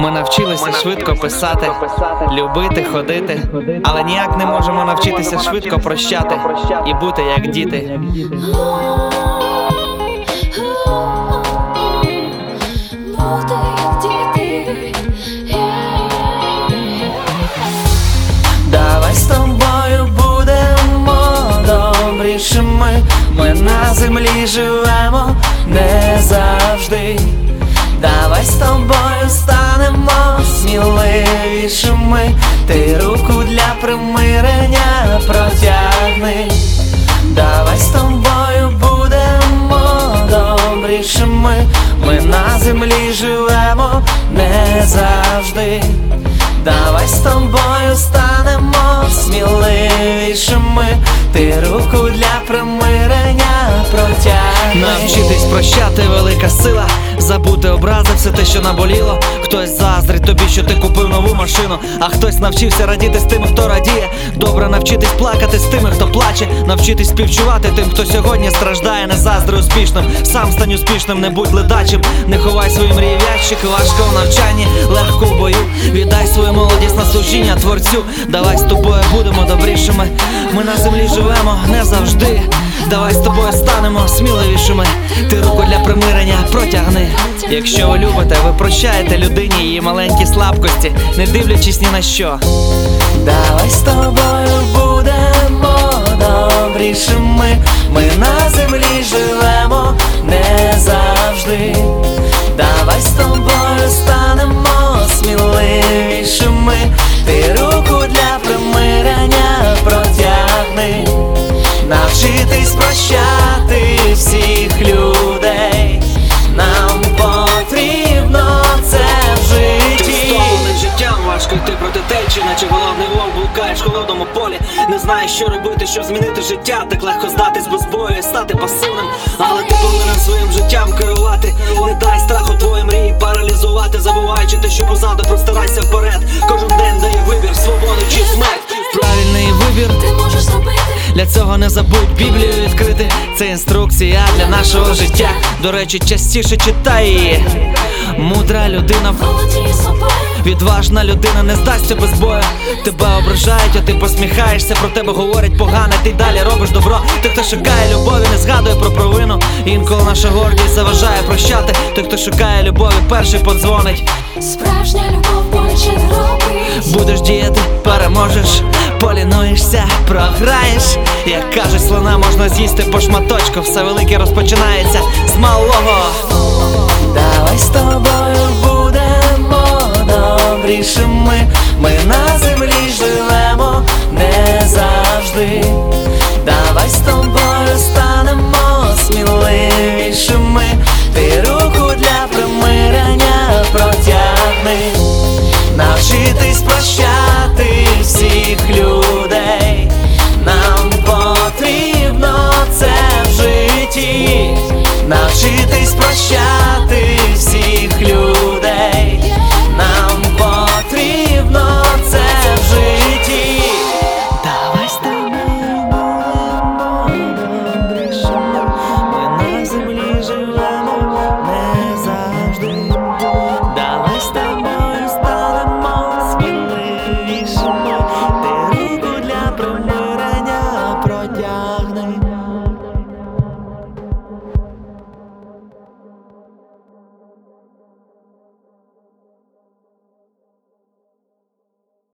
Ми навчилися швидко писати, любити, ходити, але ніяк не можемо навчитися швидко прощати і бути як діти. Давай з тобою будемо добрішими. Ми на землі живемо не завжди. Давай з тобою станемо сміливішими. Ти руку для примирення протягни. Давай з тобою будемо добрішими. Ми на землі живемо не завжди. Давай з тобою станемо сміливішими. Ти руку для примирення протягни Навчитись прощати велика сила, забути образи, все те, що наболіло. Хтось заздрить тобі, що ти купив нову машину, а хтось навчився радіти з тими, хто радіє. Добре навчитись плакати з тими, хто плаче, навчитись співчувати тим, хто сьогодні страждає, не заздри успішним. Сам стань успішним, не будь ледачим, не ховай свої мрії в ящик, важко в навчанні, легко в служіння творцю. Давай з тобою будемо добрішими. Ми на землі живемо не завжди. Давай з тобою станемо сміливішими. Ти руку для примирення протягни. Якщо ви любите, ви прощаєте людині її маленькі слабкості, не дивлячись ні на що. Давай з тобою будемо добрішими. Ми на важко йти проти течі, наче головний вовк блукаєш в холодному полі. Не знаєш, що робити, щоб змінити життя. Так легко здатись без бою і стати пасивним. Але ти повинен своїм життям керувати. Не дай страху твої мрії паралізувати, забуваючи те, що позаду простирайся вперед. Кожен день дає вибір, свободу чи смерть. Правильний вибір. Ти можеш зробити. Для цього не забудь Біблію. Це інструкція для нашого життя. До речі, частіше читай її. Мудра людина, відважна людина не здасться без бою. Тебе ображають, а ти посміхаєшся, про тебе говорять погане, ти далі робиш добро. Той, хто шукає любові, не згадує про провину. Інколи наша гордість заважає прощати. Той, хто шукає любові, перший подзвонить. Справжня любов боляче не робить. Діяти, переможеш, полінуєшся, програєш. Як кажуть, слона можна з'їсти по шматочку, все велике розпочинається з малого. Давай з тобою будемо добрішими. Ми навчитись прощати всіх людей. Нам потрібно це в житті. Давай з тобою будемо добрішим. Ми на землі живемо.